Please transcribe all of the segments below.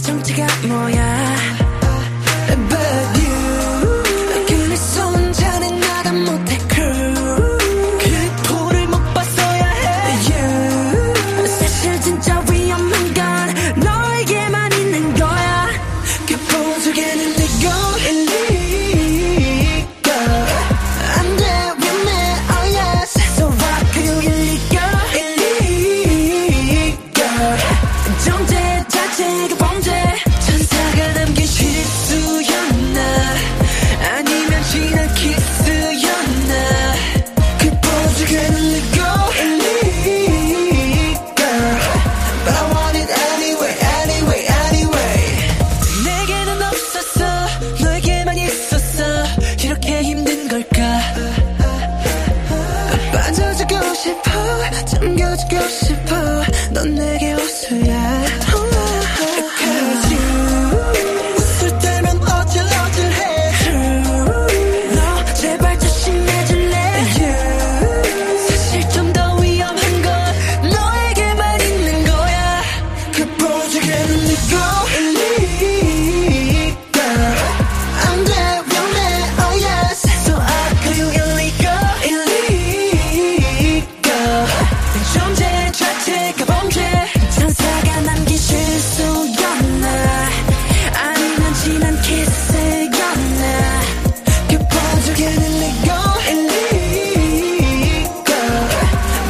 정체가 뭐야? 잠겨주고 싶어. 넌 내게 웃어야 존재 자체가 범죄. 천사가 남긴 실수였나? 아니면 지난 키스였나? legal illegal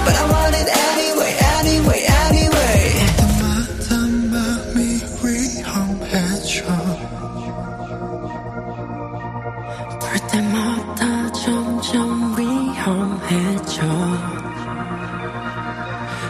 But I want it anyway anyway anyway 때마다 마음이 위험해져 볼 때마다 점점 위험해져